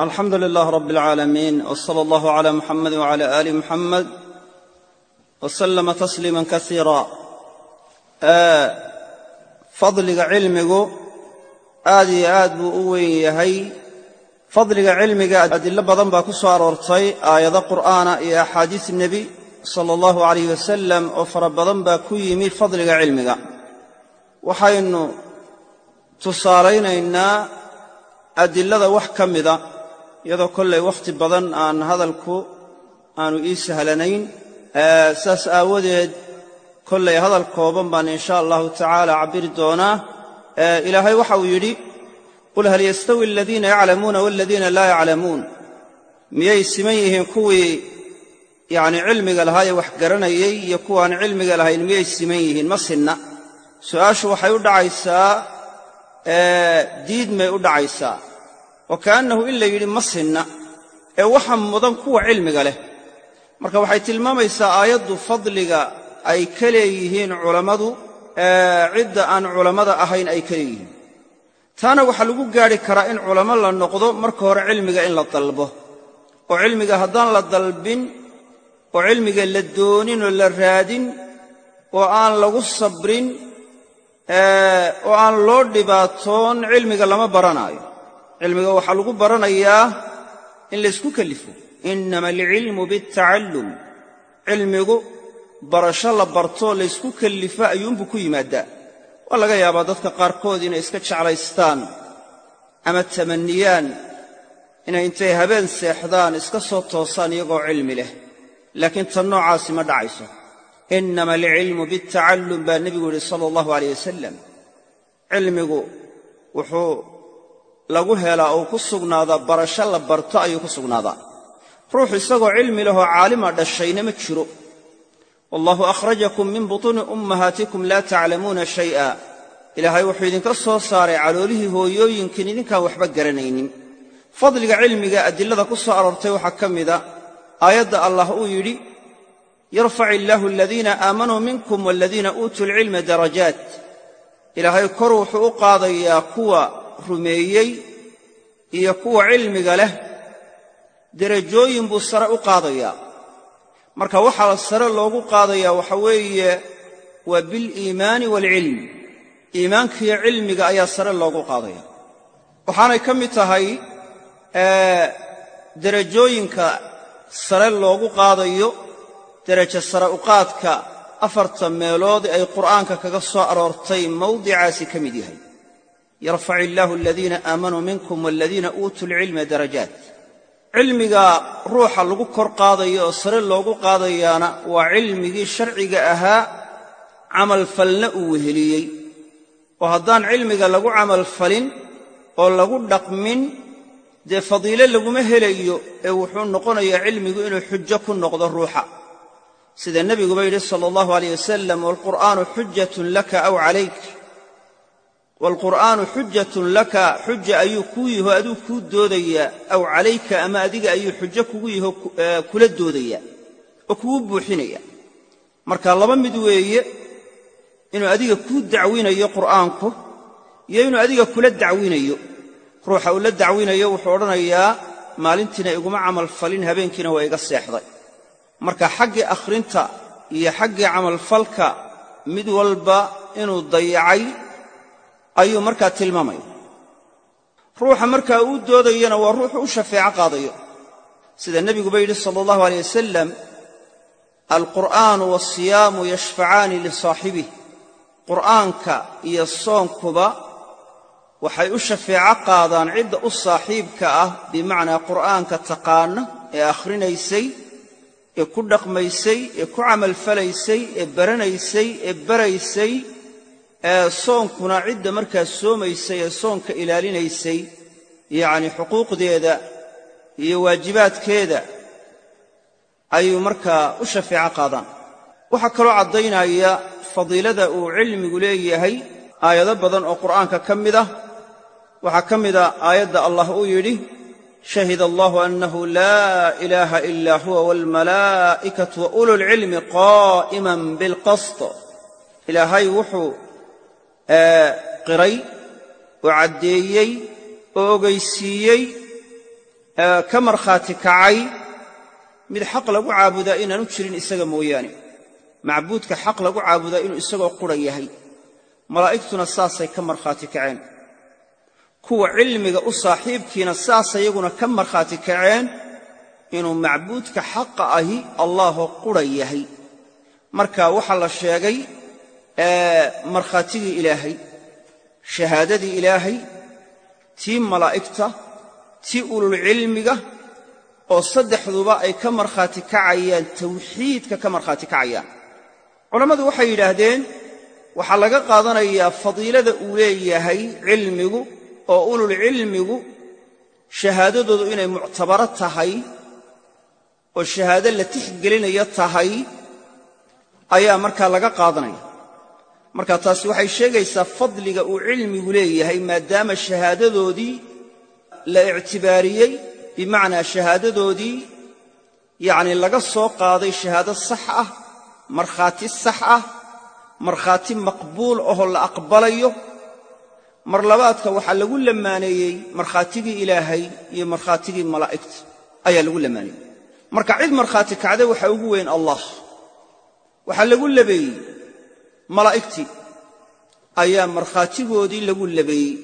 alxamdu lilah rab اlcaalamiin w sala allahu cla muxamadi wcala ali muxamed w slama tasliima kasiira fadliga cilmigu aad iyo aad buu u weyn yahay. Fadliga cilmiga adilo badan baa ku soo aroortay aayado qur'aana iyo axaadiis nebi sala allahu alayh wasalam oo fara badan baa ku yimi fadliga cilmiga. Waxaynu tusaalaynaynaa adilada wax ka mida iyadoo kollay wakhti badan aan hadalku aanu ii sahlanayn saas aawadeed kollay hadal kooban baan insha allahu tacaala cabbiri doonaa ilaahay waxa uu yidhi qul hal yastawi aladiina yaclamuuna waladiina laa yaclamuun. Miyay siman yihiin kuwii yacni cilmiga lahaa ee wax garanayey iyo kuwaan cilmiga lahayn miyay siman yihiin? Ma sinna. Su'aashu waxay u dhacaysaa diidmay u dhacaysaa wa kaannahu in la yidhi ma sinna ee waxa mudan kuwa cilmiga leh. Marka waxay tilmaamaysaa aayaddu fadliga ay ka leeyihiin culammadu cidda aan culammada ahayn ay ka leeyihiin. Taana waxaa lagu gaadhi karaa in culamo la noqdo marka hore cilmiga in la dalbo oo cilmiga haddaan la dalbin oo cilmiga la doonin oo la raadin oo aan lagu sabrin oo aan loo dhibaatoon cilmiga lama baranaayo cilmiga waxaa lagu baranayaa in laysku kellifo innama alcilmu biاltacallum cilmigu barasho la bartoo laysku kellifo ayuunbuu ku yimaaddaa waa laga yaabaa dadka qaarkood inay iska jeclaystaan ama tamanniyaan inay intay habeen seexdaan iska soo toosaan iyagoo cilmi leh. Laakiin tan noocaasi ma dhacayso. Innama alcilmu biاltacallum baa nebigu yidhi sala allahu alayh wasalam cilmigu wuxuu lagu helaa uu ku sugnaadaa barasho la barto ayuu ku sugnaadaa. Ruux isagoo cilmi lahoo caalima dhashayna ma jiro. Wallahu akhrajakum min butuuni ummahaatikum laa taclamuuna shay'a. Ilaahay wuxuu idinka soo saaray caloolihii hooyooyinkiin idinkaan waxba garanaynin. Fadliga cilmiga adilada ku soo aroortay waxaa ka mida aayadda allah uu yidhi yarfac illaahu aladiina aamanuu minkum waladiina uutuu lcilma darajaat. Ilaahay kor wuxuu u qaadayaa kuwa rumeeyey iyo kuwa cilmiga leh derajooyin buu sare u qaadayaa marka waxaa sare loogu qaadayaa waxa weeye waa biliimaani waalcilm iimaankiyo cilmiga ayaa sare loogu qaadaya. Waxaanay ka mid tahay derajooyinka sare loogu qaadayo derajo sare uqaadka afarta meelood ay qur'aanka kaga soo aroortay mawdicaasi ka mid yahay yarfac illaahu aladiina aamanuu minkum waladiina uutuu lcilma darajaat cilmiga ruuxa lagu kor qaadayo oo sare loogu qaadayaana waa cilmigii sharciga ahaa camalfalna uu weheliyey oo haddaan cilmiga lagu camalfalin oo lagu dhaqmin dee fadiile laguma helayo ee wuxuu noqonayaa cilmigu inuu xujo ku noqdo ruuxa sida nebiguba yidhi sala allahu alayh wasalam waalqur'aanu xujatun laka aw calayk waalqur'aanu xujatun laka xuja ayuu kuu yaho aduu kuu doodayaa aw calayka ama adiga ayuu xujo kugu yaho kula doodayaa oo kugu buuxinaya marka laba mid weeye inuu adiga kuu dacwinayo qur'aanku iyo inuu adiga kula dacwinayo ruuxa uu la dacwinayo wuxuu odhanayaa maalintiina iguma camalfalin habeenkiina waa iga seexday marka xaggii akhrinta iyo xaggii camalfalka mid walba inuu dayacay ayuu markaa tilmaamaya. Ruuxa markaa uu doodayana waa ruuxu u shafeeco qaadayo. Sida nebiguba yidhi sala allahu aleyh wasalam alqur'aanu waasiyaamu yashfacaani lisaaxibih qur'aanka iyo soonkuba waxay u shafeeco qaadaan cidda u saaxiibka ah bimacnaa qur'aanka taqaana ee akhrinaysay ee ku dhaqmaysay ee ku camalfalaysay ee baranaysay ee baraysay ee soonkuna cidda markaa soomaysay ee soonka ilaalinaysay yacnii xuquuqdeeda iyo waajibaadkeeda ayuu markaa u shafeeco qaadaan waxaa kaloo caddaynaya fadiilada uu cilmigu leeyahay aayado badan oo qur'aanka ka mid ah. Waxaa ka mida aayadda allah uu yidhi shahida allahu annahu laa ilaaha ilaa huwa waalmalaa'ikatu wa ululcilmi qaa'iman bilqasd ilaahay wuxuu qiray oo caddeeyey oo ogaysiiyey ka markhaati kacay. Mid xaq lagu caabudaa inaanu jirin isaga mooyaane. Macbuudka xaq lagu caabudaa inuu isagoo qura yahay. Malaa'igtuna saasay ka markhaati kaceen. Kuwa cilmiga u saaxiibkiina saas iyaguna ka markhaati kaceen inuu macbuudka xaqa ahi allaahoo qura yahay. Marka waxaa la sheegay markhaatigii ilaahay shahaadadii ilaahay tii malaa'igta tii ululcilmiga oo saddexduba ay ka markhaati kacayaan tawxiidka ka markhaati kacayaan. Culammadu waxay yidhaahdeen waxaa laga qaadanayaa fadiilada uu leeyahay cilmigu oo ululcilmigu shahaadadoodu inay muctabaro tahay oo shahaado la tixgelinayo tahay ayaa markaa laga qaadanaya marka taasi waxay sheegaysaa fadliga uu cilmigu leeyahay maadaama shahaadadoodii la ictibaariyey bimacnaa shahaadadoodii yacnii laga soo qaaday shahaado sax ah markhaati sax ah markhaati maqbuul ahoo la aqbalayo mar labaadka waxaa lagu lammaaneeyey markhaatigii ilaahay iyo markhaatigii malaa'igta ayaa lagu lammaaneeyey marka cid markhaati kacday waxaa ugu weyn allah. Waxaa lagu labeeyey malaa'igtii ayaa markhaatigoodii lagu labeeyey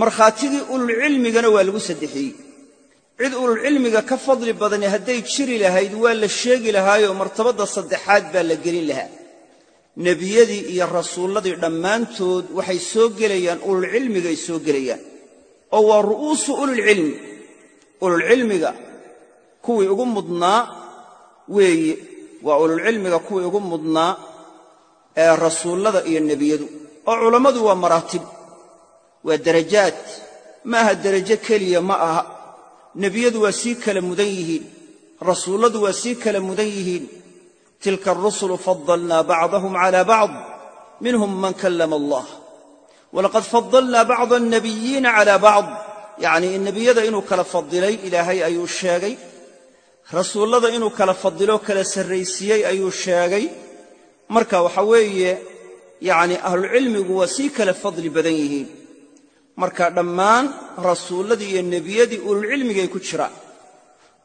markhaatigii ululcilmigana waa lagu saddexiyey. Cid ululcilmiga ka fadli badani hadday jiri lahayd waa la sheegi lahaayoo martabadda saddexaad baa la gelin lahaa. Nebiyadii iyo rasuulladii dhammaantood waxay soo gelayaan ululcilmigay soo gelayaan. Oo waa ru'uusu ululcilmi ululcilmiga kuwii ugu mudnaa weeye. Waa ululcilmiga kuwii ugu mudnaa ee rasuullada iyo nebiyadu. Oo culammadu waa maraatib waa darajaad. Ma aha derajo keliya ma aha. Nebiyadu waa sii kala mudan yihiin rasuulladu waa sii kala mudan yihiin. Tilka arusulu fadalnaa bacdahum cala bacd minhum man kallama allah. Walaqad fadalnaa bacda alnabiyiina cala bacd. Yacnii nebiyada inuu kala fadilay ilaahay ayuu sheegay. Rasuullada inuu kala fadiloo kala sarraysiiyey ayuu sheegay marka waxa weeye yacnii ahlucilmigu waa sii kala fadli badan yihiin. Marka dhammaan rasuulladii iyo nebiyadii ululcilmigay ku jiraan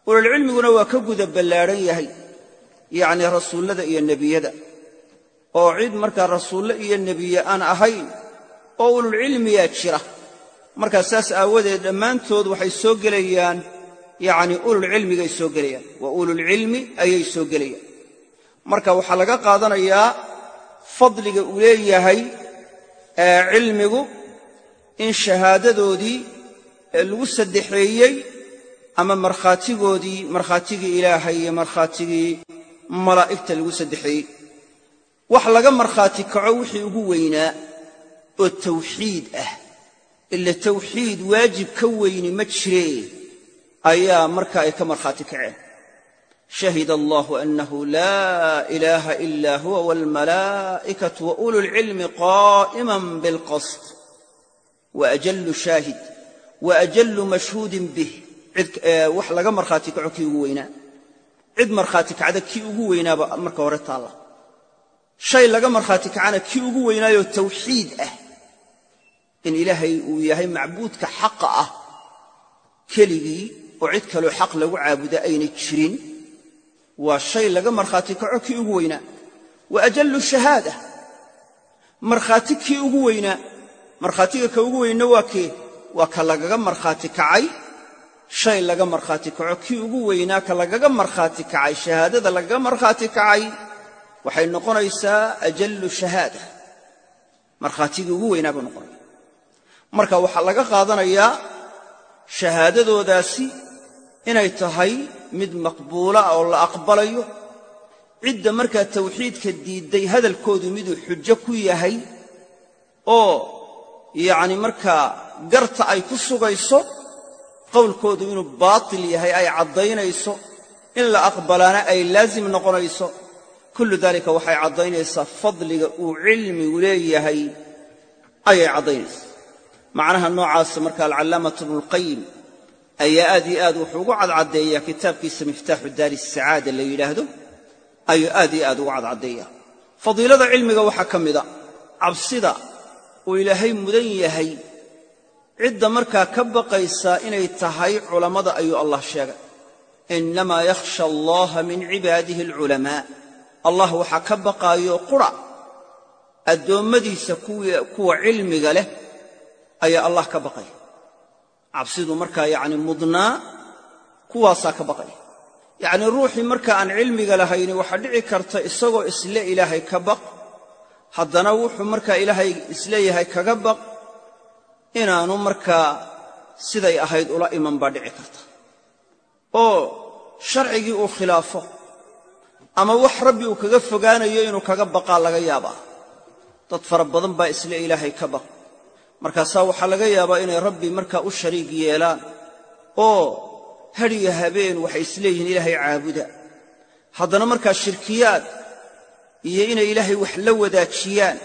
ululcilmiguna waa ka guda ballaadhan yahay yacnii rasuullada iyo nebiyada. Oo cid markaa rasuulle iyo nebiye aan ahayn oo ululcilmiyaa jira markaa saas aawadeed dhammaantood waxay soo gelayaan yacnii ululcilmigay soo gelayaan. Waa ululcilmi ayay soo gelayaan marka waxaa laga qaadanayaa fadliga uu leeyahay cilmigu in shahaadadoodii lagu saddexeeyey ama markhaatigoodii markhaatigii ilaahay iyo markhaatigii malaa'igta lagu saddexeeyey. Wax laga markhaati kaco wixii ugu weynaa oo tawxiid ah. Ila tawxiid waajib ka weyni ma jiree ayaa marka ay ka markhaati kaceen shahida allahu annahu laa ilaaha ila huwa waalmalaa'ikatu wa ululcilmi qaa'iman bilqasd wa ajallu shaahid wa ajallu mashhuudin bih wax laga markhaati kaco kii ugu weynaa. cid markhaati kacda kii ugu weynaaba marka hore taalla. shay laga markhaati kacana kii ugu weynaayoo tawxiid ah. In ilaahay uu yahay macbuudka xaqa ah. Keligii oo cid kaloo xaq lagu caabuda aynay jirin waa shay laga markhaati kaco kii ugu weynaa wa ajallu shahaada. Markhaati kii ugu weynaa markhaatiga ka ugu weynna waa kee waa ka lagaga markhaati kacay. Shay laga markhaati kaco kii ugu weynaa ka lagaga markhaati kacay. Shahaadada lagaga markhaati kacay. Waxay noqonaysaa ajallu shahaada. Markhaatigii ugu weynaa buu noqonaya. Marka waxaa laga qaadanayaa shahaadadoodaasi inay tahay mid maqbuula oo la aqbalayo. Cidda markaa tawxiidka diidday hadalkoodu miduu xujo ku yahay oo yacni markaa garta ay ku sugayso qowlkoodu inuu baatil yahay ay caddaynayso in la aqbalaana ay laasim noqonayso. Kullu daalika waxay caddaynaysaa fadliga uu cilmigu leeyahay ayay caddaynaysaa. Macnaha noocaasa marka alcallaamatu ibnulqayim ayaa aad iyo aad wuxuu ugu cadcaddeeyaa kitaabkiisa miftaaxu daari sacaada la yidhaahdo? Ayuu aad iyo aad ugu cadcaddeeyaa fadiilada cilmiga waxaa ka mida cabsida uu ilaahay mudan yahay cidda markaa ka baqaysaa inay tahay culammada ayuu allah sheegay. Innamaa yakhsha allaha min cibaadihi alculamaa. Allah waxaa ka baqaayo qura. Addoommadiisa kuwa cilmiga leh ayaa allah ka baqaya cabsidu markaa yacni mudnaa kuwaasaa ka baqaya yacnii ruuxii marka aan cilmiga lahayni waxaa dhici karta isagoo isle ilaahay ka baq haddana wuxuu markaa ilaahay is leeyahay kaga baq inaanu markaa siday ahayd ula iman baa dhici karta. Oo sharcigii uu khilaafo ama wax rabbi uu kaga fogaanayo inuu kaga baqaa laga yaabaa. Dad fara badan baa isle ilaahay ka baq markaasaa waxaa laga yaabaa inay rabbi markaa u shariig yeelaan oo hadhiyo habeen waxay isleeyihiin ilaahay caabuda. Haddana markaa shirkiyaad iyo inay ilaahay wax la wadaajiyaan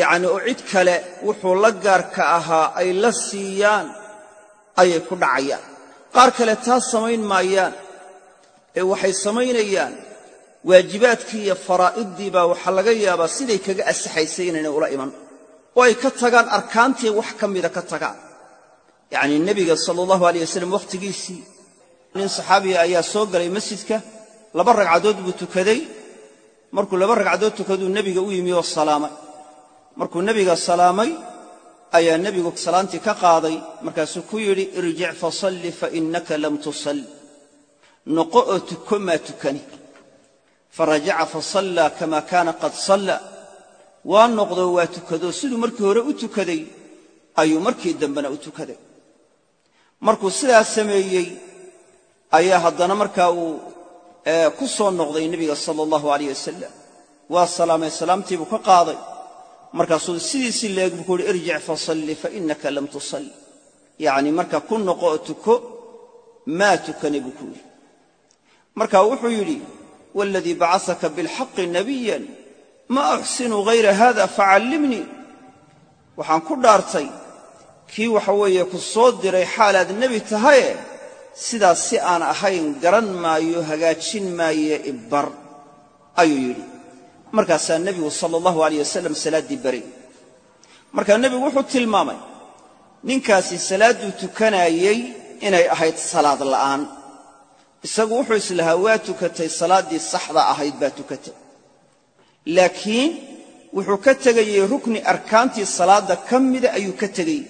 yacni oo cid kale wuxuu la gaarka ahaa ay la siiyaan ayay ku dhacayaan. Qaar kale taas samayn maayaan ee waxay samaynayaan waajibaadkii iyo faraa'iddii baa waxaa laga yaabaa siday kaga asaxaysay inaynay ula iman oo ay ka tagaan arkaantii wax ka mida ka tagaan yacnii nebiga sala allahu alayh wasalam wakhtigiisii nin saxaabiya ayaa soo galay masjidka laba ragcadood buu tukaday. Markuu laba ragcadood tukaduu nebiga u yimi oo salaamay. Markuu nebiga salaamay ayaa nebigu salaantii ka qaaday. Markaasuu ku yidhi irjic fasalli fainaka lam tusalli. Noqo oo tuko maa tukani. Farajaca fasallaa kama kaana qad salla waa noqdoo waa tukadoo siduu markii hore u tukaday ayuu markii dambena u tukaday. Markuu sidaas sameeyey ayaa haddana markaa uu ku soo noqday nebiga sala allahu alayh wasalam waa salaamay salaamtii buu ka qaaday. Markaasuu sidiisii leeg buu ku uhi irjic fasalli fainaka lam tusalli. Yacnii marka ku noqo oo tuko maa tukani buu ku yidhi. Marka wuxuu yidhi waaladii bacasaka bilxaqi nabiyan ma uxsinu hayra hada facallimnii waxaan ku dhaartay kii waxa weeye ku soo diray xaalaad nebi tahaye sidaas si aan ahayn garan maayo hagaajin maaye ibbar ayuu yidhi. Markaasaa nebigu sala allahu alayh wasalam salaaddii baray. Markaa nebigu wuxuu tilmaamay ninkaasi salaadduu tukanaayey inay ahayd salaad la'aan. Isagu wuxuu islahaa waa tukatay salaaddii saxda ahayd baa tukatay laakiin wuxuu ka tegayey rukni arkaantii salaadda ka mida ayuu ka tegayey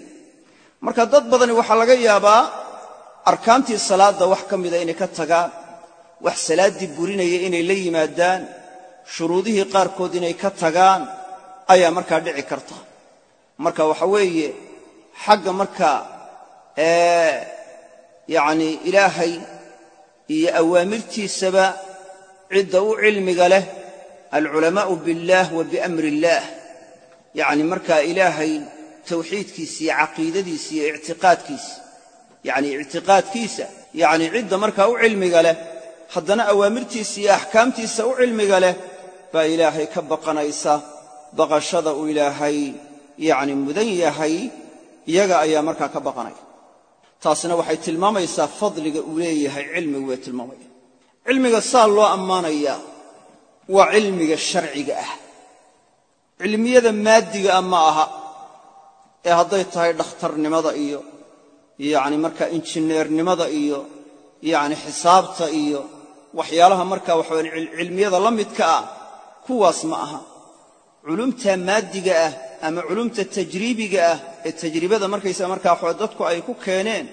marka dad badani waxaa laga yaabaa arkaantii salaadda wax ka mida inay ka tagaan wax salaaddii burinaya inay la yimaadaan shuruudihii qaarkood inay ka tagaan ayaa markaa dhici karta. Marka waxa weeye xagga markaa yacnii ilaahay iyo awaamirtiisaba cidda u cilmiga leh alculamaa'u biاllaah wa biamri illaah yacni markaa ilaahay tawxiidkiisa iyo caqiidadiisa iyo ictiqaadkiisa yacnii ictiqaadkiisa yacnii cidda markaa u cilmiga leh haddana awaamirtiisa iyo axkaamtiisa u cilmiga leh baa ilaahay ka baqanaysa baqashada uu ilaahay yacni mudan yahay iyaga ayaa markaa ka baqanaya. Taasina waxay tilmaamaysaa fadliga uu leeyahay cilmigu way tilmaamaya. Cilmiga saa loo ammaanayaa waa cilmiga sharciga ah. Cilmiyada maadiga ah ma aha ee hadday tahay dhakhtarnimada iyo yacni markaa injineernimada iyo yacni xisaabta iyo waxyaalaha markaa waxawaye cilmiyada la midka ah kuwaas ma aha. Culumta maadiga ah ama culumta tajriibiga ah ee tajribada markaysaa markaa waxawa dadku ay ku keeneen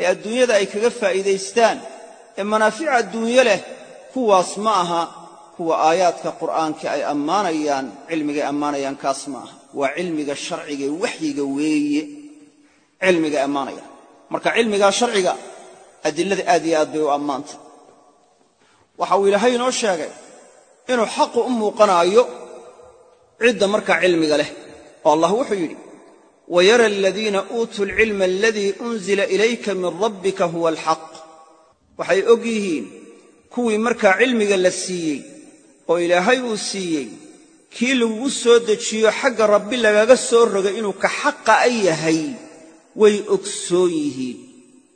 ee adduunyada ay kaga faa'iidaystaan ee manaafic adduunyo leh kuwaas ma aha kuwa aayaadka qur'aanka ay ammaanayaan cilmigay ammaanayaan kaas ma waa cilmiga sharcigae waxyiga weeye. Cilmigay ammaanayaan. Marka cilmigaa sharciga adilada aad iyo aad bay u ammaantay. Waxa uu ilaahay inoo sheegay inuu xaqu u muuqanaayo cidda markaa cilmiga leh oo allah wuxuu yidhi wayara aladiina uutuu alcilma aladii unzila ilayka min rabbika huwa alxaq. Waxay og yihiin kuwii markaa cilmiga la siiyey oo ilaahay uu siiyey kii lagugu soo dejiyo xagga rabbi lagaga soo rogay inuu ka xaqa a yahay way ogsoon yihiin.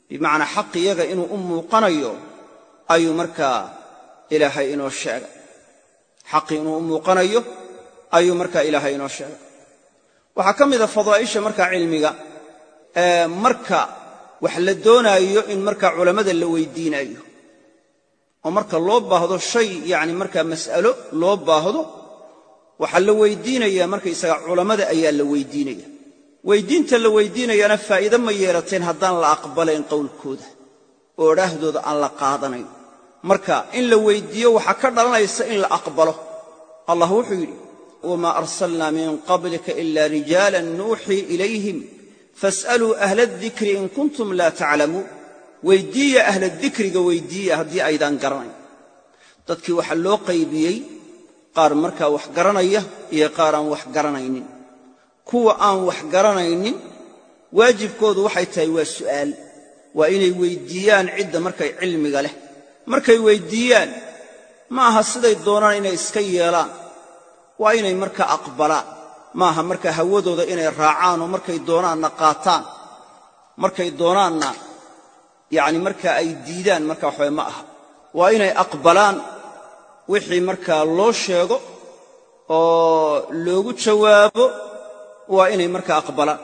Bimacnaa xaq iyaga inuu u muuqanayo ayuu markaa ilaahay inoo sheegay. Xaqii inuu u muuqanayo ayuu markaa ilaahay inoo sheegay. Waxaa ka mida fadaa'isha markaa cilmiga marka wax la doonaayo in markaa culammada la weydiinaayo oo marka loo baahdo shay yani markaa mas'alo loo baahdo waxaa la weydiinayaa markaysaga culammada ayaa la weydiinaya. Weydiinta la weydiinayaana faa'iide ma yeelateen haddaan la aqbalayn qowlkooda oo odhaahdooda aan la qaadanayn. Marka in la weydiiyo waxaa ka dhalanaysa in la aqbalo. Allah wuxuu yidhi wamaa arsalnaa min qablika ila rijaalan nuuxii ilayhim fas'aluu ahla adikri in kuntum laa taclamuun weyddiiya ahla dikriga weyddiiya haddii aydaan garanayn. Dadkii waxaa loo qaybiyey qaar markaa wax garanaya iyo qaar aan wax garanaynin. Kuwa aan wax garanaynin waajibkoodu waxay tahay waa su'aal. Waa inay weyddiiyaan cidda markay cilmiga leh. Markay weyddiiyaan ma aha siday doonaan inay iska yeelaan. Waa inay markaa aqbalaan. Ma aha markaa hawadooda inay raacaan oo markay doonaanna qaataan. Markay doonaanna yacni markaa ay diidaan marka waxawe ma aha. Waa inay aqbalaan wixii markaa loo sheego oo loogu jawaabo waa inay markaa aqbalaan.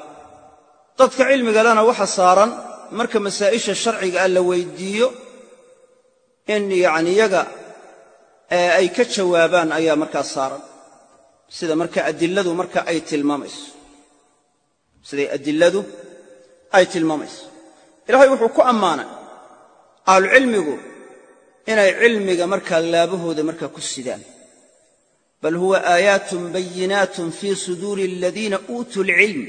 Dadka cilmigalena waxa saaran marka masaa'isha sharciga ah la weyddiiyo in yacni yaga ay ka jawaabaan ayaa markaa saaran. Sida marka adiladu marka ay tilmaamayso. Siday adiladu ay tilmaamayso ilaahay wuxuu ku ammaanay ahlucilmigu inay cilmiga markaa laabahooda markaa ku sidaan. Bal huwa aayaatun bayinaatun fii suduuri aladiina uutuu alcilm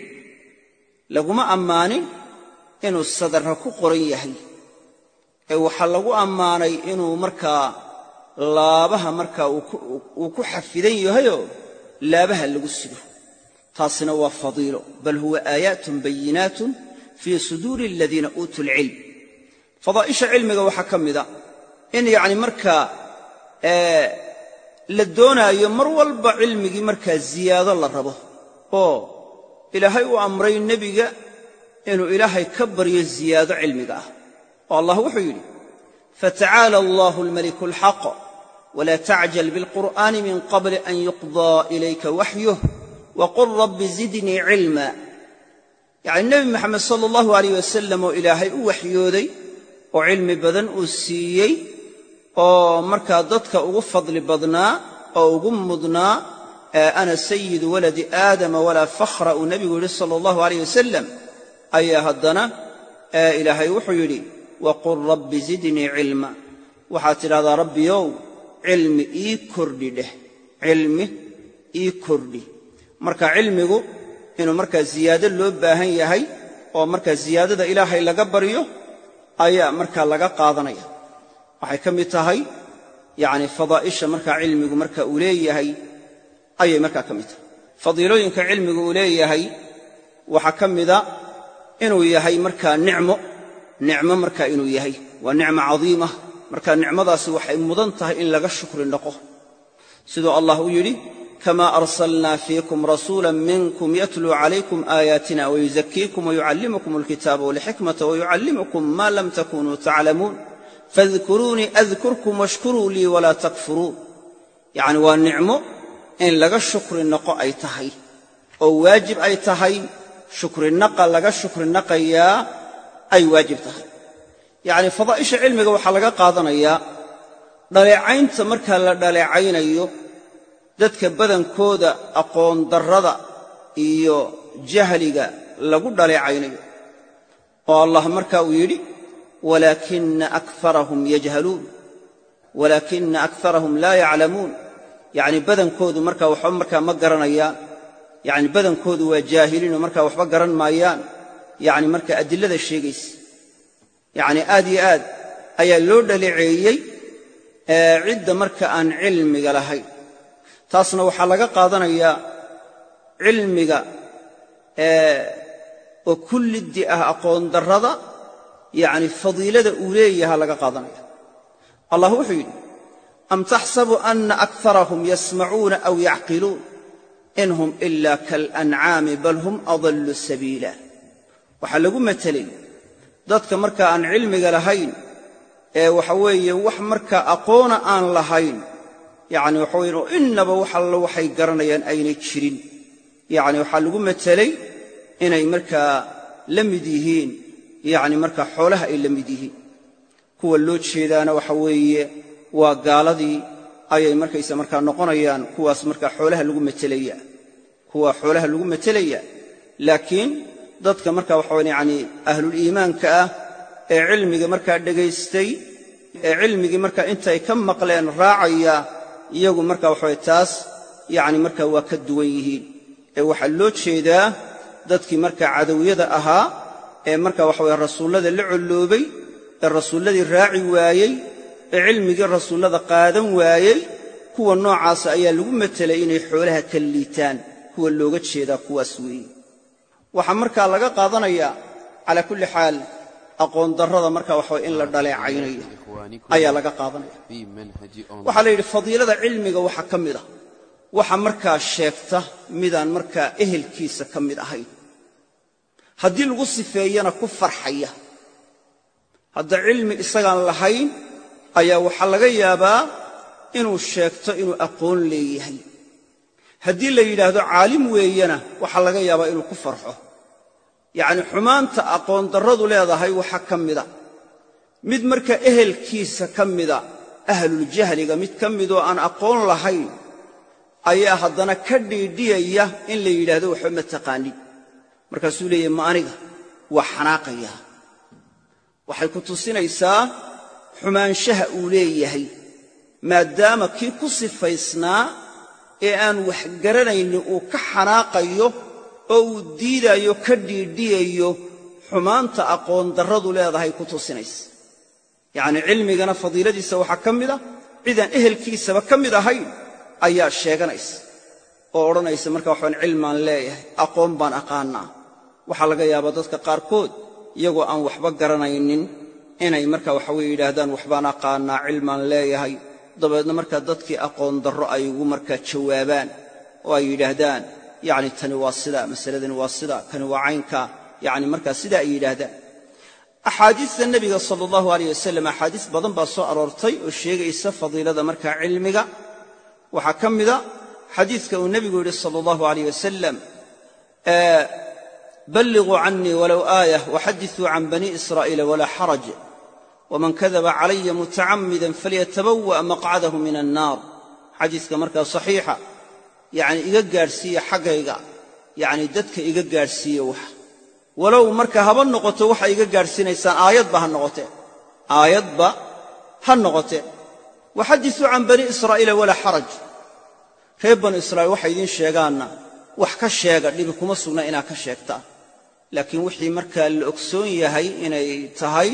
laguma ammaanin inuu sadarra ku qoran yahay. Ee waxaa lagu ammaanay inuu markaa laabaha markaa uu ku xafidan yahayoo laabaha lagu sido taasina waa fadiilo. Bal huwa aayaatun bayinaatun fii suduuri aladiina uutuu alcilm. Fadaa'isha cilmiga waxaa ka mida in yacni markaa la doonaayo mar walba cilmigii markaa ziyaado la rabo oo ilaahay u amray nebiga inuu ilaahay ka baryo ziyaado cilmiga ah. Oo allah wuxuu yidhi fatacaala allahu almaliku alxaq wla tacjal biاlqur'aani min qabli an yuqdaa ilayka waxyuh waqul rabbi zidnii cilma yacni nebi moxamed sala allahu alayh wasalam oo ilaahay u waxyooday oo cilmi badan uu siiyey oo markaa dadka ugu fadli badnaa oo ugu mudnaa ana sayidu waladi aadama walaa fakhra uu nebigu yidhi sala allahu alayh wasalam ayaa haddana ilaahay wuxuu yidhi waqul rabbi zidnii cilma. Waxaad tidhahdaa rabbiyow cilmi ii kordhi dheh cilmi ii kordhi. Marka cilmigu inuu markaa ziyaado loo baahan yahay oo markaa ziyaadada ilaahay laga baryo ayaa markaa laga qaadanaya. Waxay ka mid tahay yacni fadaa'isha markaa cilmigu marka uu leeyahay ayay markaa ka mid tahay. Fadiilooyinka cilmigu uu leeyahay waxaa ka mida inuu yahay markaa nicmo nicmo markaa inuu yahay. Waa nicmo cadiima. Marka nicmadaasi waxay mudan tahay in laga shukri noqo. Siduu allah u yidhi kama arsalnaa fiikum rasuula minkum yatluu calaykum aayaatina wayuzakiikum wayucallimukum alkitaaba walxikmata wayucallimukum ma lam takunuu taclamuun faadkuruunii adkurkum washkuruu lii walaa takfuruun yacni waa nicmo in laga shukri noqo ay tahay oo waajib ay tahay shukrinaqa laga shukrinaqayaa ay waajib tahay yacni fadaa'isha cilmiga waxaa laga qaadanayaa dhaleecaynta markaa la dhaleecaynayo dadka badankooda aqoon darrada iyo jahliga lagu dhaleecaynayo. Oo allah marka uu yidhi walaakina akarahum yajhaluun walaakina akarahum laa yaclamuun. Yacni badankoodu markaa waxba markaa ma garanayaan. Yacni badankoodu waa jaahiliinoo markaa waxba garan maayaan. Yacni markaa adilada sheegaysa yacni aad yo aad ayaa loo dhaleeceeyey cidda marka aan cilmiga lahayn taasna waxaa laga qaadanayaa cilmiga oo kulliddi ah aqoon darrada yacni fadiilada uu leeyaha laga qaadanaya. Allah wuxuu yidhi am taxsabu ana akarahum yasmacuuna aw yacqiluun? In hum ila kaalancaami bal hum adallu sabiila. Waxaa lagu matelay dadka marka aan cilmiga lahayn ee waxa weeye wax markaa aqoona aan lahayn yacni waxa weyan oo innaba wax allo waxay garanayaan aynay jirin. Yacni waxaa lagu matelay inay markaa la mid yihiin yacni markaa xoolaha ay la mid yihiin. Kuwa loo jeedaana waxa weeye waa gaaladii ayay markaysa markaa noqonayaan kuwaas markaa xoolaha lagu metelaya kuwa xoolaha lagu metelaya laakiin dadka markaa waxa weye yacni ahluliimaanka ah ee cilmiga markaa dhegaystay ee cilmigii markaa intay ka maqleen raacaya iyagu markaa waxaweye taas yacni markaa waa ka duwan yihiin. Ee waxaa loo jeedaa dadkii markaa cadowyada ahaa ee markaa waxa weye rasuullada la colloobay ee rasuulladii raaci waayey ee cilmigii rasuullada qaadan waayey kuwa noocaasa ayaa lagu metelay inay xoolaha ka liitaan kuwa looga jeedaa kuwaas weeye. Waxaa markaa laga qaadanayaa calaa kulli xaal aqoon darrada markaa waxawaye in la dhaleecaynayo ayaa laga qaadanaya. Waxaa la yidhi fadiilada cilmiga waxaa ka mid ah. Waxa markaa sheegta midaan markaa ehelkiisa ka mid ahayn. Haddii lagu sifeeyana ku farxaya. Hadda cilmi isagaan lahayn ayaa waxaa laga yaabaa inuu sheegto inuu aqoon leeyahay. Haddii la yidhaahdo caalim weeyana waxaa laga yaabaa inuu ku farxo yacni xumaanta aqoon darradu leedahay waxaa ka mida. Mid marka ehelkiisa ka mida ahluljahliga mid ka midoo aan aqoon lahayn ayaa haddana ka dhiidhiyaya in la yidhaahdo waxba ma taqaanin markaasuu leeyahy ma aniga waa xanaaqayaa waxay ku tusinaysaa xumaanshaha uu leeyahay maadaama kii ku sifaysnaa ee aan wax garanaynin uu ka xanaaqayo oo uu diidaayo ka dhiidhiyayo xumaanta aqoon darradu leedahay ku tusinaysa. Yacnii cilmigana fadiiladiisa waxaa ka mid a cidaan ehelkiisaba ka mid ahayn ayaa sheeganaysa oo odhanaysa marka waxaan cilmaan leeyahay aqoon baan aqaannaa waxaa laga yaabaa dadka qaarkood iyagoo aan waxba garanaynin inay marka waxaweye yidhaahdaan waxbaan aqaannaa cilmaan leeyahay. Dabeedna markaa dadkii aqoon darro ay ugu markaa jawaabaan oo ay yidhaahdaan yacni tani waa sidaa masaladani waa sidaa kani waa caynkaa yacni markaa sidaa ay yidhaahdaan. Axaadiista nebiga sala allahu aleyh wasalam axaadiis badan baa soo aroortay oo sheegaysa fadiilada markaa cilmiga. Waxaa ka mida xadiidka uu nebigu yidhi sala allahu aleyh wasalam balliquu canii walow aayah waxadisuu can bani israa'iila walaa xaraj. Waman kadaba calaya mutacammidan falyatabawa'a maqcadahu min annaar. Xadiiska markaa saxiixa yacni iga gaadhsiiya xaggayga yacni dadka iga gaadhsiiye wax. Walow marka haba noqoto waxa iga gaadhsiinaysaan aayadba ha noqotee aayadba ha noqotee waxadisuu can bani israa'iila walaa xaraj. Reer banu israa'iil waxay idiin sheegaanna wax ka sheega dhibi kuma sugna inaad ka sheegtaan laakiin wixii markaa la ogsoon yahay inay tahay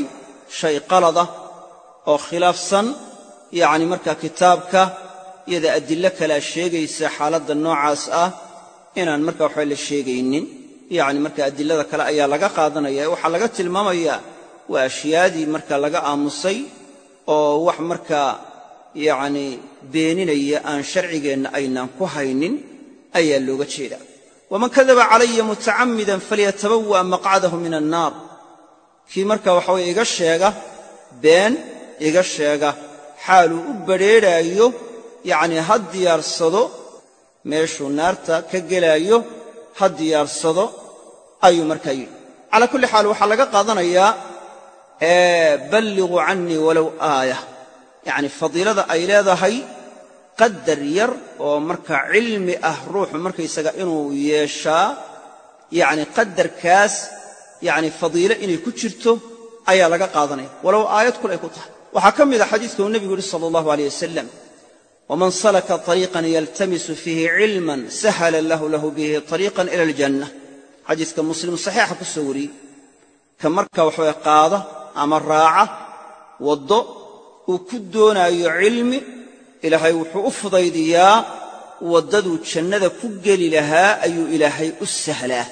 shay qalada oo khilaafsan yacni markaa kitaabka iyada adillo kalea sheegaysa xaaladda noocaas ah inaan markaa waxba la sheegaynin. Yacni marka adilada kale ayaa laga qaadanaya. Waxaa laga tilmaamayaa waa ashyaadii marka laga aamusay oo wax markaa yacni beeninaya aan sharcigeenna aynaan ku haynin ayaa looga jeedaa waman kadaba calaya mutacammidan falyatabawa'a maqcadahu min annaar. Kii marka waxa iga sheega been iga sheega xaaluu u badrheerhaayo yacnii ha diyaarsado meeshuu naarta ka gelaayo ha diyaarsado ayuu markaa yidhi. Calaa kulli xaal waxaa laga qaadanayaa balliquu cannii walow aaya. Yacni fadiilada ay leedahay qadar yar oo markaa cilmi ah ruuxu markaysaga inuu yeeshaa yacni qadarkaas yacni fadiilo inay ku jirto ayaa laga qaadanaya. Walow aayad kul ay ku tahay. Waxaa ka mid a xadiiska uu nebigu yidhi sala allahu aleyh wasalam waman salaka طariiqan yaltamisu fiihi cilman sahala lahu lahu bihi طariiqan ila aljanna xadiiska muslim saxiixa ku soo wariyey ka marka waxaway qaada ama raaca waddo uu ku doonaayo cilmi ilaahay wuxuu u fudaydiyaa waddaduu jannada ku geli lahaa ayuu ilaahay u sahlaa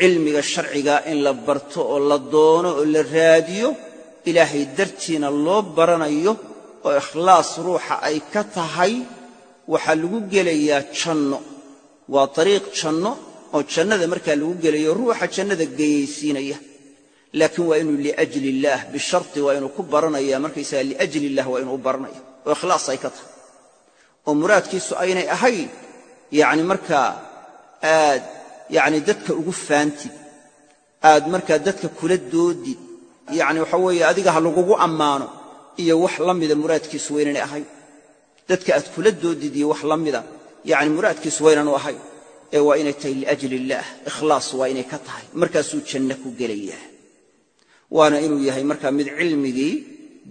cilmiga sharcigaa in la barto oo la doono oo la raadiyo ilaahay dartiina loo baranayo oo ikhlaas ruuxa ay ka tahay waxaa lagu gelayaa janno. Waa dariiq janno oo jannada markaa lagu gelayo ruuxa jannada geyaysiinaya. Laakiin waa inuu liajli illaah bisharti waa inuu ku baranaya markaysaga liajli illah waa inuu u baranaya oo ikhlaas ay ka tahay. Oo muraadkiisu aynay ahayn yacni markaa aad yacni dadka ugu faantid aad markaa dadka kula doodid yacni waxa weeye adiga ha lagugu ammaano iyo wax la mida muraadkiisu waynanay ahayn dadka aad kula doodid iyo wax la yacni muraadkiisu waynanu ahayn ee waa inay tahay liajli illaah ikhlaas waa inay ka tahay markaasuu janno ku gelayaa. Waana inuu yahay markaa mid cilmigii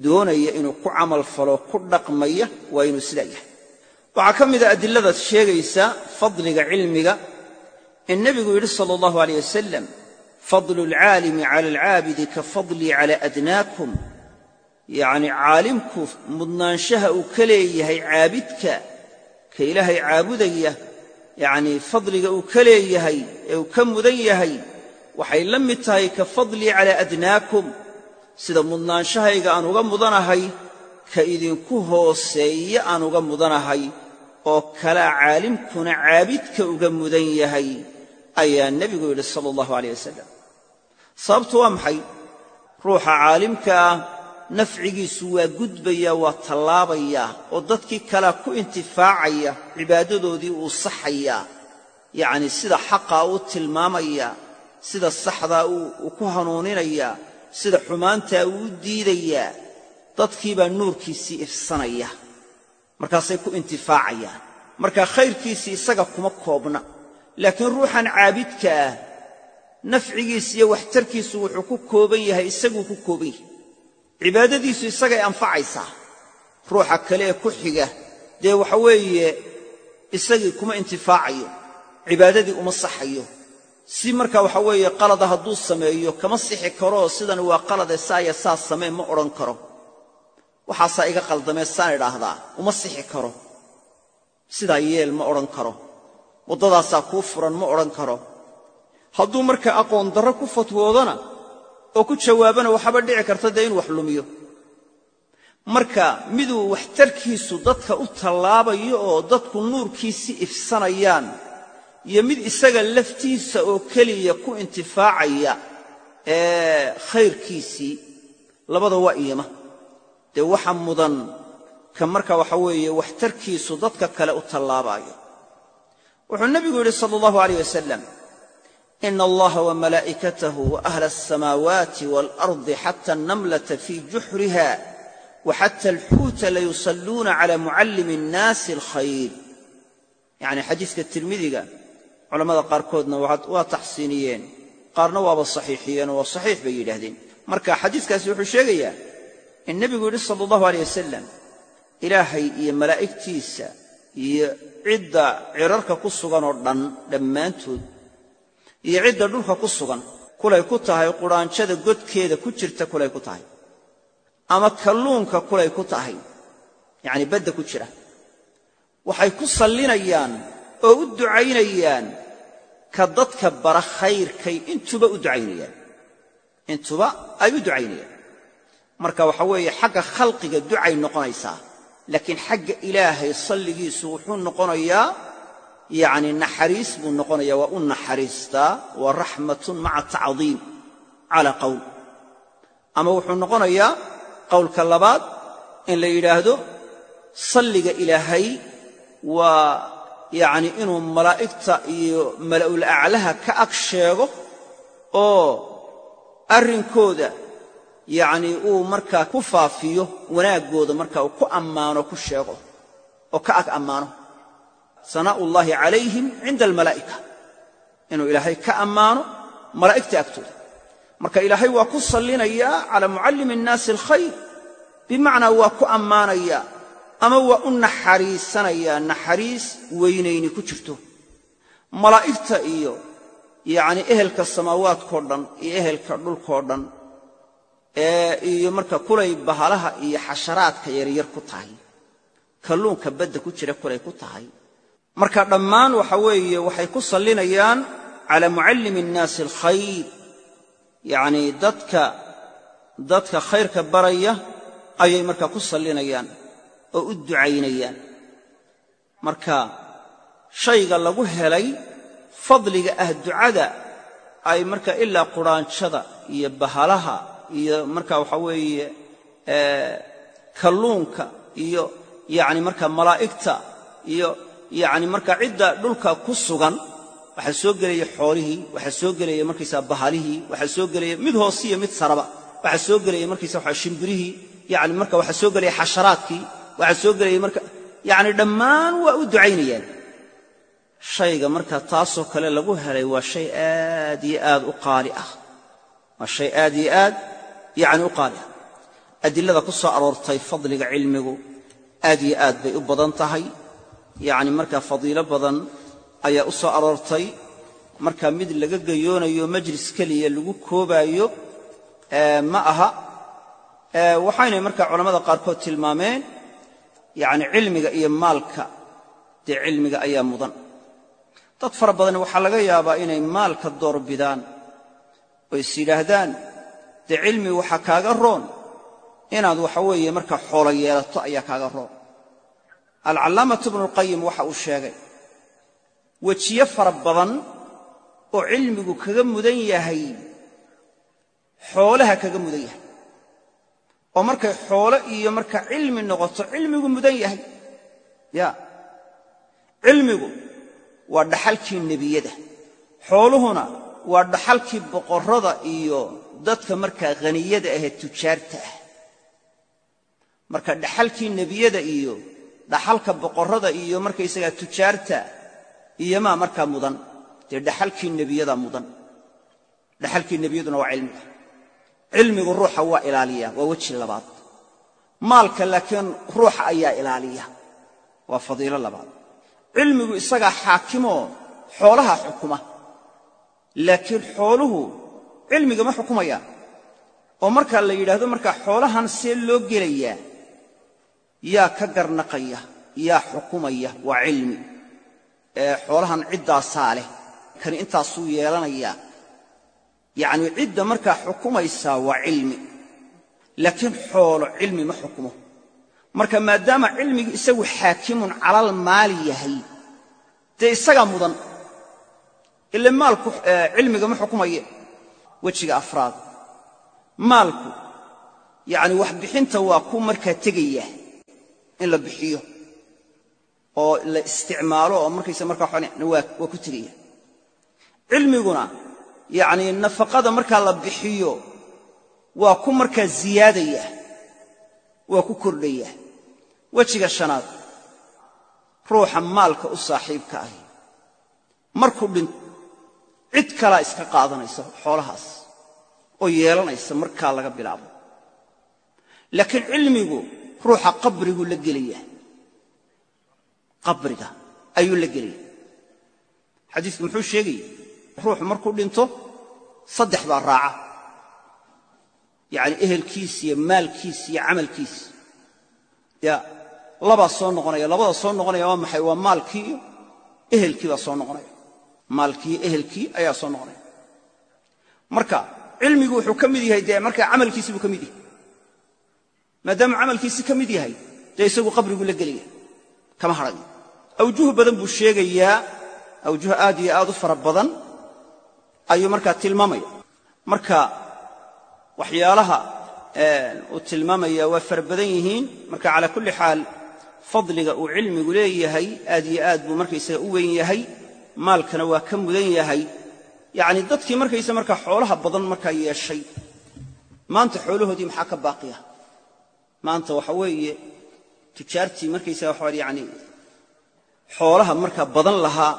doonaya inuu ku camal falo ku dhaqmaya waa inuu sidaa yahay. Waxaa ka mida adiladaad sheegaysa fadliga cilmiga in nebigu yidhi sala allahu aleyh wasalam fadlu alcaalimi cala alcaabidi ka fadlii cala adnaakum yacni caalimku mudnaanshaha uu ka leeyahay caabidka ka ilaahay caabudaya yacnii fadliga uu ka leeyahay ee uu ka mudan yahay waxay la mid tahay ka fadlii calaa adnaakum. Sida mudnaanshahayga aan uga mudanahay ka idinku hooseeya aan uga mudanahay oo kalaa caalimkuna caabidka uga mudan yahay ayaa nebigu yidhi sala allahu alayh wasalam sababtu waa maxay? Ruuxa caalimka ah nafcigiisu waa gudbaya waa tallaabayaa oo dadkii kalea ku intifaacaya cibaadadoodii uu saxayaa yacnii sida xaqaa uu tilmaamayaa sida saxdaa uu ku hanuuninayaa sida xumaantaa uu u diidayaa dadkiibaa nuurkiisii ifsanaya markaasay ku intifaacayaan. Marka khayrkiisii isaga kuma koobna. Laakiin ruuxan caabidka ah nafcigiis iyo waxtarkiisu wuxuu ku kooban yahay isaguu ku kooban yahay cibaadadiisu isagay anfacaysaa. Ruuxa kale ee ku xiga dee waxa weeye isagii kuma intifaacayo cibaadadii uma saxayo. Si marka waxa weeye qalada hadduu sameeyo kama sixi karoo sidan waa qalade saaya saa samee ma odhan karo. Waxaasaa iga qaldamee saan idhaahdaa uma sixi karo. Sidaa yeel ma odhan karo. Waddadaasaa kuu furan ma odhan karo. Hadduu marka aqoon darro ku fatwoodana oo ku jawaabana waxaaba dhici karta dee inu wax lumiyo. Marka miduu waxtarkiisu dadka u tallaabayo oo dadku nuurkiisii ifsanayaan iyo mid isaga laftiisa oo keliya ku intifaacaya ee khayrkiisii labada waa iyama. Dee waxa mudan ka marka waxa weeye waxtarkiisu dadka kale u tallaabaayo. Wuxuu nebigu yidhi sala allahu alayh wasalam ina allaha wamalaa'ikatahu waahla alsamaawaati waalardi xata annamlata fii juxriha waxata alxuuta layusalluuna cala mucallimi annaasi alkhayr yacni xadiiska tirmidiga culammada qaarkoodna waa taxsiiniyeen qaarna waaba saxiixiyeenoo waa saxiix bay yidhaahdeen marka xadiiskaasi wuxuu sheegayaa in nebigu yidhi sala allahu aleyh wasalam ilaahay iyo malaa'igtiisa iyo cidda cirarka ku sugan oo dhan dhammaantood iyo cidda dhulka ku sugan kulay ku tahay qudhaanjada godkeeda ku jirta kulay ku tahay ama kalluunka kulay ku tahay yacnii badda ku jira. Waxay ku sallinayaan oo u ducaynayaan ka dadka bara khayrkay intuba u ducaynayaan. Intuba ay u ducaynayaan. Marka waxa weeye xagga khalqiga ducay noqonaysaa laakiin xagga ilaahay salligiisu wuxuu noqonayaa yacni naxariis buu noqonayaa waa u naxariistaa waa raxmatun maca tacdiim calaa qowl ama wuxuu noqonayaa qowlka labaad in la yidhaahdo salliga ilaahay waa yacni inuu malaa'igta iyo mala'ul aclaha ka ag sheego oo arrinkooda yacnii uu markaa ku faafiyo wanaaggooda markaa uu ku ammaano ku sheego oo ka ag ammaano sanaa'u ullaahi calayhim cinda almalaa'ika. Inuu ilaahay ka ammaano malaa'igta agtooda. Marka ilaahay waa ku sallinayaa calaa mucallimi innaasi alkhayr bimacnaa waa ku ammaanayaa ama waa u naxariisanayaa naxariis weynayni ku jirto. Malaa'igta iyo yacnii ehelka samaawaadkao dhan iyo ehelka dhulkoo dhan ee iyo marka kulay bahalaha iyo xasharaadka yaryar ku tahay. Kalluunka badda ku jira kulay ku tahay marka dhammaan waxa weeye waxay ku sallinayaan calaa mucallimi innaasi alkhayr. Yacnii dadka dadka khayrka baraya ayay markaa ku sallinayaan oo u ducaynayaan. Marka shayga lagu helay fadliga ah ducada ay marka ilaa qudhaanjada iyo bahalaha iyo marka waxa weeye kalluunka iyo yacni marka malaa'igta iyo yacni marka cidda dhulka ku sugan waxaa soo gelaya xoolihii waxaa soo gelaya markaysaa bahalihii waxaa soo gelaya mid hoosiyo mid saraba waxaa soo gelaya markaysa waxa shimbirihii yani marka waxaa soo gelaya xasharaadkii waxaa soo gelaya marka yani dhammaan waa u ducaynayaan. Shayga marka taasoo kale lagu helay waa shay aad iyo aad u qaali ah. Waa shay aad iyo aad yani u qaali ah. Adilada ku soo aroortay fadliga cilmigu aad iyo aad bay u badan tahay yani markaa fadiilo badan ayaa u soo aroortay. Markaa mid laga gayoonayo majlis keliya lagu koobaayo ma aha. Waxaynay markaa culammada qaarkood tilmaameen yani cilmiga iyo maalka. Dee cilmiga ayaa mudan. Dad fara badan waxaa laga yaabaa inay maalka doorbidaan oo is yidhaahdaan. Dee cilmi waxaa kaaga roon. Inaad waxa weeye markaa xoolo yeelato ayaa kaaga roon alcallaamatu ibnuulqayim waxa uu sheegay wejiyo fara badan oo cilmigu kaga mudan yahay xoolaha kaga mudan yahay. Oo markay xoolo iyo marka cilmi noqoto cilmigu mudan yahay. Ya cilmigu waa dhaxalkii nebiyada xooluhuna waa dhaxalkii boqorrada iyo dadka markaa haniyada ahee tujaarta ah. Marka dhaxalkii nebiyada iyo dhaxalka boqorrada iyo markaysagaa tujaarta iyomaa markaa mudan. Dee dhaxalkii nebiyada mudan. Dhaxalkii nebiyaduna waa cilmiga cilmigu ruuxa waa ilaaliya waa weji labaad. Maalka laakiin ruuxa ayaa ilaaliya waa fadiilo labaad. Cilmigu isagaa xaakimoo xoolaha xukuma. Laakiin xooluhu cilmiga ma xukumayaan oo markaa la yidhaahdo markaa xoolahan see loo gelayaa yaa ka garnaqaya yaa xukumaya waa cilmi. Ee xoolahan ciddaasaa leh kani intaasuu yeelanayaa. Yacnii cidda markaa xukumaysaa waa cilmi. Laakiin xoolo cilmi ma xukumo. Marka maadaama cilmigi isagu xaakimun calal maali yahay dee isagaa mudan. Ile maalku cilmiga ma xukumaye. Wejiga afraad. Maalku yacni wax bixinta waa ku markaa tegaya in la bixiyo oo la isticmaalo oo markaysa markaa waa ku tegaya cilmiguna yacnii nafaqada markaa la bixiyo waa ku markaa ziyaadaya waa ku kordhaya. Wejiga shanaad ruuxa maalka u saaxiibka ahi. Markuu dhinto cid kalaa iska qaadanaysa xoolahaas oo yeelanaysa markaa laga bilaabo. Laakiin cilmigu ruuxa qabriguu la gelaya. Qabriga ayuu la gelaya. Xadiisku muxuu sheegaya ruuxu markuu dhinto saddex baa raaca. Yacni ehelkiis iyo maalkiis iyo camalkiis. Ya labaa soo noqonaya labada soo noqonaya waa maxay? Waa maalkii iyo ehelkii baa soo noqonaya. Maalkii iyo ehelkii ayaa soo noqonaya. Marka cilmigu wuxuu ka mid yahay dee markaa camalkiisii buu ka mid yahay maadaamuu camalkiisii ka mid yahay dee isagu qabriguu la gelaya. Kama hadhayo awjuh badan buu sheegayaa awjuh aad iyo aad u fara badan ayuu markaa tilmaamaya. Marka waxyaalaha uu tilmaamaya waa fara badan yihiin marka calaa kulli xaal fadliga uu cilmigu leeyahay aad iyo aad buu markaysaga u weyn yahay maalkana waa ka mudan yahay. Yacni dadkii markaysa markaa xoolaha badan markaa yeeshay maanta xoolahoodii maxaa ka baaqiya maanta waxa weeye tujaartii markaysaga waxa yani xoolaha markaa badan lahaa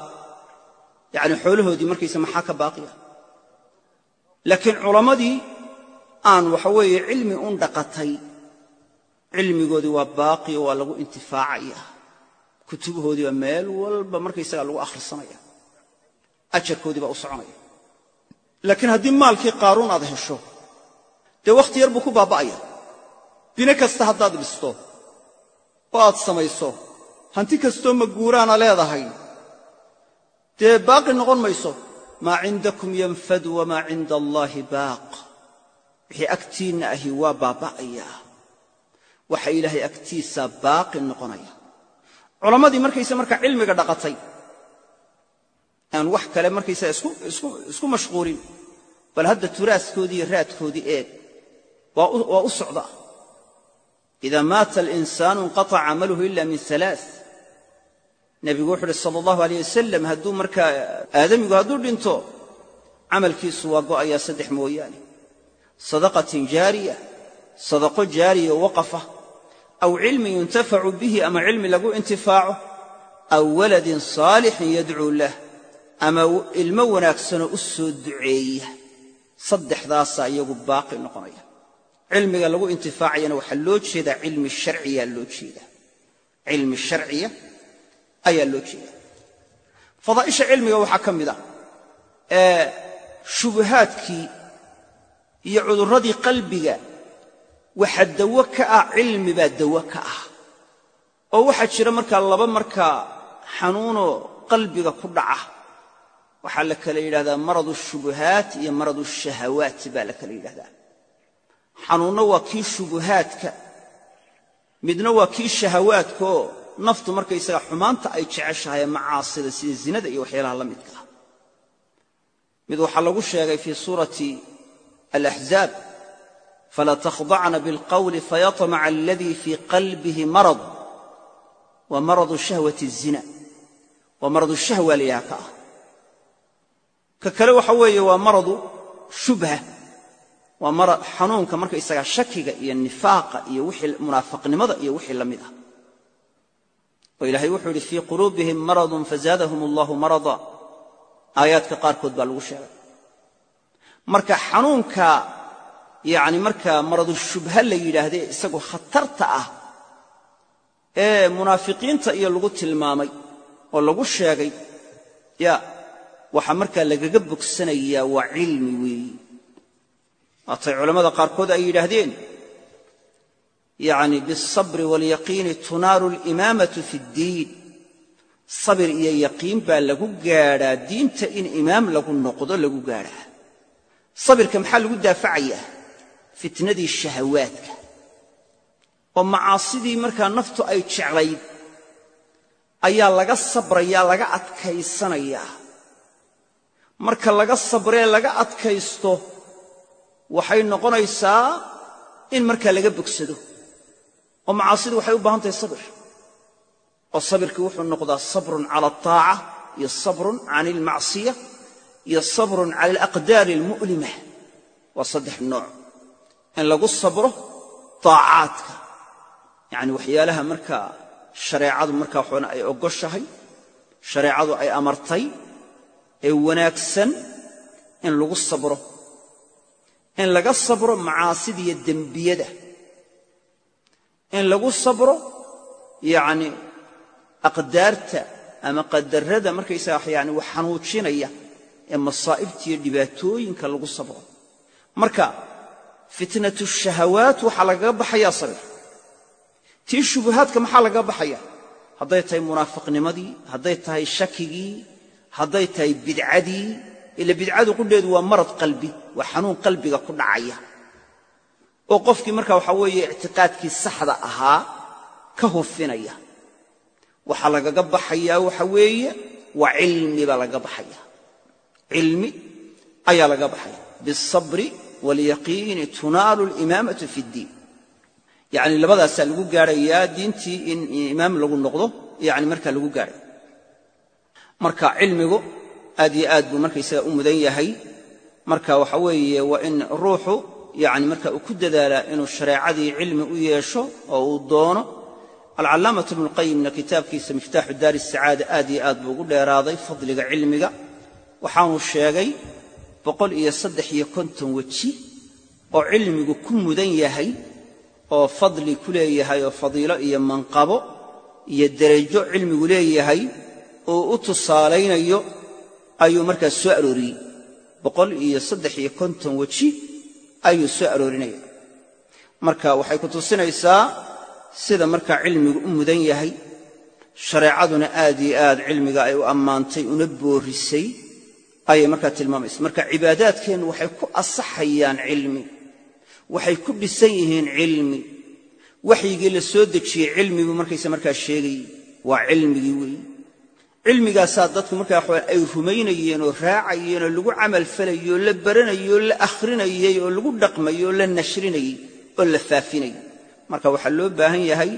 yani xoolahoodii markaysa maxaa ka baaqiya? Laakiin culammadii aan waxa weeye cilmi un dhaqatay cilmigoodii waa baaqi oo waa lagu intifaacaya. Kutubahoodii baa meel walba markaysagaa lagu akhrisanaya. Ajarkoodii baa u soconaya. Laakiin haddii maalkii qaaruun aad hesho dee wakhti yar buu ku baaba'aya bine kasta haddaad dhisto oo aad samayso. Hanti kastoo maguuraana leedahay. Dee baaqi noqon mayso. Maa cindakum yanfad wamaa cinda allaahi baaq. Wixii agtiinna ahi waa baaba'ayaa waxa ilaahay agtiisaa baaqi noqonaya. Culammadii markayse markaa cilmiga dhaqatay aan wax kale markaysaa isku mashquulin. Bal hadda turaaskoodii raadkoodii eeg waa u socda ida maata alinsaanu inqataca camaluhu ila min alaa nebigu wuxu uhi sala allahu aleyh wasalam hadduu markaa aadamigu hadduu dhinto camalkiisu waa go'ayaa saddex mooyaane. Sadaqatin jaariya sadaqo jaariya waqafa aw cilmin yuntafacu bihi ama cilmi lagu intifaaco aw waladin saalixin yadcuu lah ama ilmo wanaagsanoo u soo duceeya. Saddexdaasaa iyagu baaqi noqonaya cilmiga lagu intifaacayana waxaa loo jeedaa cilmi sharciyaa loo jeedaa. Cilmi sharciya ayaa loo jeedaa. Fadaa'isha cilmiga waxaa ka mid ah shubahaadkii iyo cudurradii qalbiga waxa dawo ka ah cilmi baa dawo ka ah. Oo waxaa jira markaa laba markaa xanuunoo qalbiga ku dhaca waxaa la kala yidhahdaa maradu shubuhaat iyo maradu shahawaat baa la kala yidhahdaa xanuunna waa kii shubuhaadka midna waa kii shahawaadkaoo naftu markaysaga xumaanta ay jeceshahay macaasida sida zinada iyo waxyaalaha la midka ah. mid waxaa lagu sheegay fii suurati alaxzaab fala takhdacna bilqawli fayamaca aladii fii qalbihi marad wa maradu shahwati zina waa maradu shahwa layaha ka ah. Ka kale waxa weeye waa maradu shubha waa mara xanuunka markaysagaa shakiga iyo nifaaqa iyo wixii munaafiqnimada iyo wixii la mid ah. Oo ilaahay wuxuu yidhi fii quluubihim maradun fazaadahum allahu marada. Aayaadka qaarkood baa lagu sheegay. Marka xanuunka yacni markaa maradu shubha la yidhaahdee isagu khatarta ah ee munaafiqiinta iyo lagu tilmaamay oo lagu sheegay ya waxaa markaa lagaga bogsanayaa waa cilmi weeyi waatay culammada qaarkood ay yidhaahdeen yacni bialsabri waalyaqiini tunaaru alimaamatu fi ddiin. Sabir iyo yaqiin baa lagu gaadhaa diinta in imaam lagu noqdo lagu gaadhaa. Sabirka maxaa lagu daafacayaa? Fitnadii shahawaadka. Oo macaasidii markaa naftu ay jeclayd ayaa laga sabrayaa laga adkaysanayaa marka laga sabree laga adkaysto waxay noqonaysaa in markaa laga bogsado oo macaasidu waxay u baahan tahay sabir oo sabirkii wuxuu noqdaa sabrun cala altaaca iyo sabrun can ilmacsiya iyo sabrun cala alaqdaari almu'lima waa saddex nooc. In lagu sabro taacaadka yacni waxyaalaha markaa shareecadu markaa waxoona ay oggoshahay shareecadu ay amartay ee wanaagsan in lagu sabro in laga sabro macaasidiiyo dembiyada. In lagu sabro yacni aqdaarta ama qadarrada markaysaga yani wax xanuujinaya ee masaa'ibta iyo dhibaatooyinka lagu sabro. Marka fitnatu shahawaat waxaa lagaga baxayaa sabir. Tii shubuhaadka maxaa lagaga baxaya? Hadday tahay munaafiqnimadii hadday tahay shakigii hadday tahay bidcadii ila bidcadu qudheedu waa marad qalbi waa xanuun qalbiga ku dhacaya. oo qofkii marka waxaa weeye ictiqaadkii saxda ahaa ka hufinaya. waxaa lagaga baxayaa waxa weeye waa cilmi baa lagaga baxaya. cilmi ayaa laga baxaya. bialsabri waalyaqiini tunaalu alimaamatu fi ddiin yacni labadaasaa lagu gaadhayaa diintii in imaam lagu noqdo yacni markaa lagu gaadhaya. marka cilmigu aad yo aad buu markaysaga u mudan yahay. Marka waxa weeye waa in ruuxu yani marka uu ku dadaalaa inuu shareecadii cilmi u yeesho oo uu doono. Alcallaamatu ibnuulqayimna kitaabkiisa miftaaxu daari sacaada aad yo aad buu ugu dheeraaday fadliga cilmiga. Waxaanuu sheegay boqol iyo saddex iyo konton weji oo cilmigu ku mudan yahay oo fadli ku leeyahay oo fadiilo iyo manqabo iyo derajo cilmigu leeyahay uu u tusaalaynayo ayuu markaas soo arooriyey boqol iyo saddex iyo konton weji ayuu soo aroorinaya. Marka waxay ku tusinaysaa sida markaa cilmigu u mudan yahay shareecaduna aad iyo aad cilmiga ay u ammaantay una boorisay ayay markaa tilmaamaysa. Marka cibaadaadkeennu waxay ku asaxayaan cilmi waxay ku dhisan yihiin cilmi. Waxyigii la soo dejiyey cilmibuu markaysa markaa sheegayey waa cilmigii weeye cilmigaasaa dadku markaa ay rumaynayeen oo raacayeen oo lagu camalfalayey oo la baranayey oo la akhrinayey oo lagu dhaqmayey oo la nashrinayey oo la faafinayey marka waxaa loo baahan yahay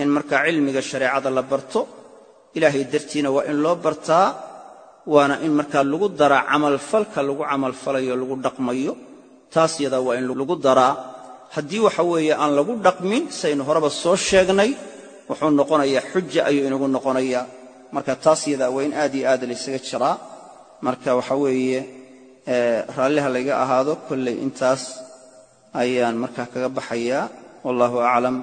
in markaa cilmiga shareecada la barto ilaahay dartiina waa in loo bartaa waana in markaa lagu daraa camalfalka lagu camalfalayo lagu dhaqmayo taas yadaa waa in lagu daraa. Haddii waxa weeye aan lagu dhaqmin saynu horeba soo sheegnay wuxuu noqonayaa xuja ayuu inagu noqonayaa marka taas yadaa waa in aad iyo aad laysaga jiraa marka waxa weeye raalliha layga ahaado kolley intaas ayaan markaa kaga baxayaa. Wallahu aclam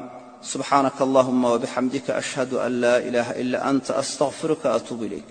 subxaanaka allahuma wabixamdika ashhadu an laa ilaaha ila anta astaqfiruka atuubu ilayk